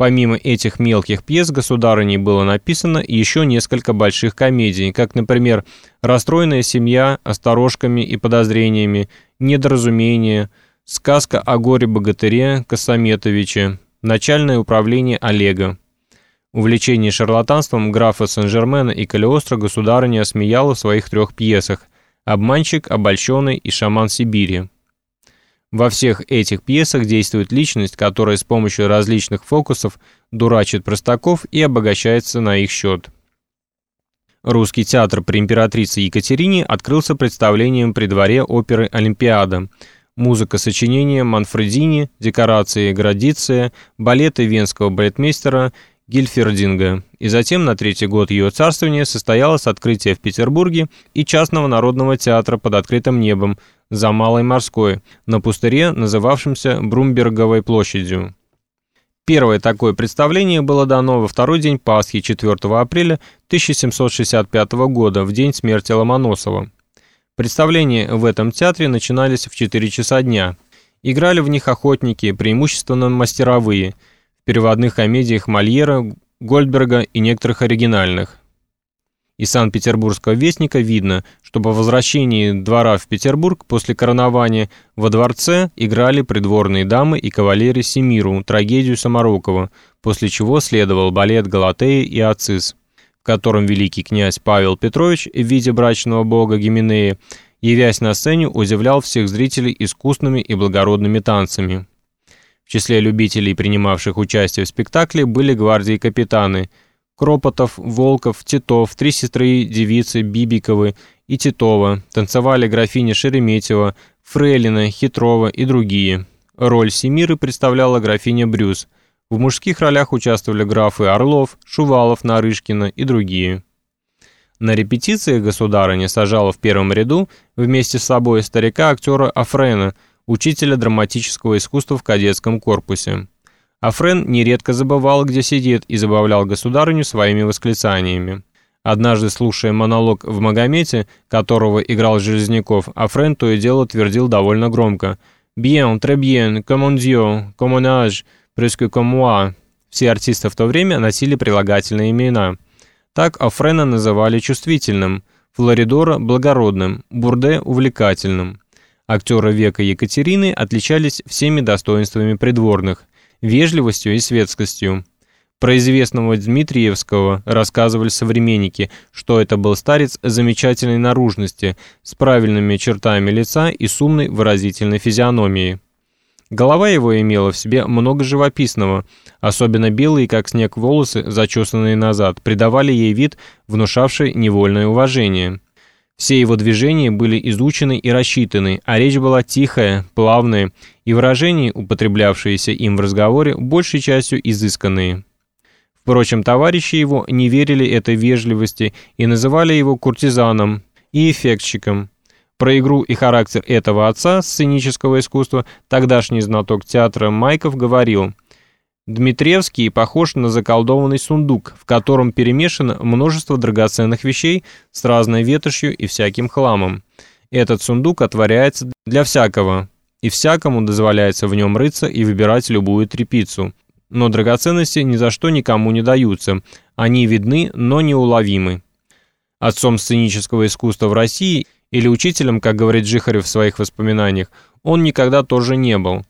Помимо этих мелких пьес, государыней было написано еще несколько больших комедий, как, например, «Расстроенная семья», «Осторожками и подозрениями», «Недоразумение», «Сказка о горе-богатыре» Косометовиче, «Начальное управление Олега». Увлечение шарлатанством графа Сен-Жермена и Калиостро государыня осмеяла в своих трех пьесах «Обманщик», «Обольщенный» и «Шаман Сибири». Во всех этих пьесах действует личность, которая с помощью различных фокусов дурачит простаков и обогащается на их счет. Русский театр при императрице Екатерине открылся представлением при дворе оперы «Олимпиада», музыка сочинения Манфредини, декорации Градиция, балеты венского балетмейстера Гильфердинга, и затем на третий год ее царствования состоялось открытие в Петербурге и частного народного театра под открытым небом за Малой Морской, на пустыре, называвшемся Брумберговой площадью. Первое такое представление было дано во второй день Пасхи 4 апреля 1765 года, в день смерти Ломоносова. Представления в этом театре начинались в 4 часа дня. Играли в них охотники, преимущественно мастеровые – в переводных комедиях Мольера, Гольдберга и некоторых оригинальных. Из Санкт-Петербургского вестника видно, что по возвращении двора в Петербург после коронования во дворце играли придворные дамы и кавалеры Семиру, трагедию Самарокова, после чего следовал балет Галатеи и Ацис, в котором великий князь Павел Петрович в виде брачного бога Гименея, явясь на сцене, удивлял всех зрителей искусными и благородными танцами. В числе любителей, принимавших участие в спектакле, были гвардии капитаны Кропотов, Волков, Титов, три сестры девицы Бибиковы и Титова, танцевали графиня Шереметьева, Фрейлина, Хитрова и другие. Роль Семиры представляла графиня Брюс. В мужских ролях участвовали графы Орлов, Шувалов, Нарышкина и другие. На репетиции государыня сажала в первом ряду вместе с собой старика-актера Афрена – учителя драматического искусства в кадетском корпусе. Афрен нередко забывал, где сидит, и забавлял государыню своими восклицаниями. Однажды, слушая монолог в Магомете, которого играл Железняков, Афрен то и дело твердил довольно громко «Bien, très bien, comme Dieu, comme un âge, presque comme moi». Все артисты в то время носили прилагательные имена. Так Афрена называли чувствительным, Флоридора – благородным, Бурде – увлекательным. Актеры века Екатерины отличались всеми достоинствами придворных, вежливостью и светскостью. Про известного Дмитриевского рассказывали современники, что это был старец замечательной наружности, с правильными чертами лица и с умной выразительной физиономией. Голова его имела в себе много живописного, особенно белые, как снег, волосы, зачесанные назад, придавали ей вид, внушавший невольное уважение. Все его движения были изучены и рассчитаны, а речь была тихая, плавная, и выражения, употреблявшиеся им в разговоре, большей частью изысканные. Впрочем, товарищи его не верили этой вежливости и называли его куртизаном и эффектщиком. Про игру и характер этого отца сценического искусства тогдашний знаток театра Майков говорил – Дмитриевский похож на заколдованный сундук, в котором перемешано множество драгоценных вещей с разной ветошью и всяким хламом. Этот сундук отворяется для всякого, и всякому дозволяется в нем рыться и выбирать любую трепицу. Но драгоценности ни за что никому не даются, они видны, но неуловимы. Отцом сценического искусства в России или учителем, как говорит Жихарев в своих воспоминаниях, он никогда тоже не был –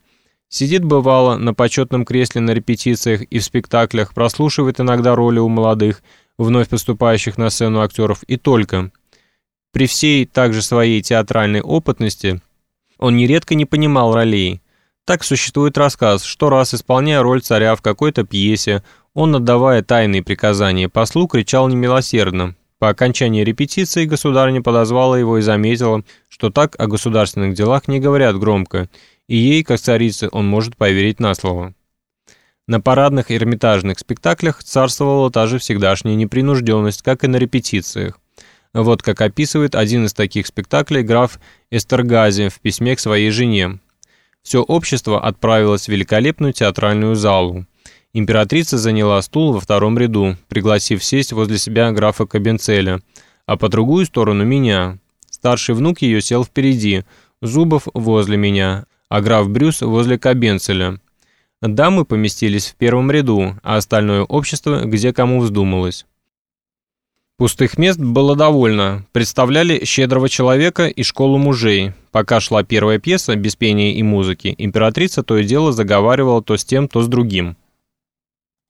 Сидит, бывало, на почетном кресле на репетициях и в спектаклях, прослушивает иногда роли у молодых, вновь поступающих на сцену актеров, и только. При всей также своей театральной опытности он нередко не понимал ролей. Так существует рассказ, что раз, исполняя роль царя в какой-то пьесе, он, отдавая тайные приказания послу, кричал немилосердно. По окончании репетиции государыня подозвала его и заметила, что так о государственных делах не говорят громко – и ей, как царице, он может поверить на слово. На парадных эрмитажных спектаклях царствовала та же всегдашняя непринужденность, как и на репетициях. Вот как описывает один из таких спектаклей граф Эстергази в письме к своей жене. Все общество отправилось в великолепную театральную залу. Императрица заняла стул во втором ряду, пригласив сесть возле себя графа Кабенцеля, а по другую сторону меня. Старший внук ее сел впереди, Зубов возле меня, а граф Брюс возле Кабенцеля. Дамы поместились в первом ряду, а остальное общество где кому вздумалось. Пустых мест было довольно. Представляли «Щедрого человека» и «Школу мужей». Пока шла первая пьеса, без пения и музыки, императрица то и дело заговаривала то с тем, то с другим.